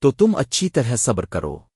تو تم اچھی طرح صبر کرو۔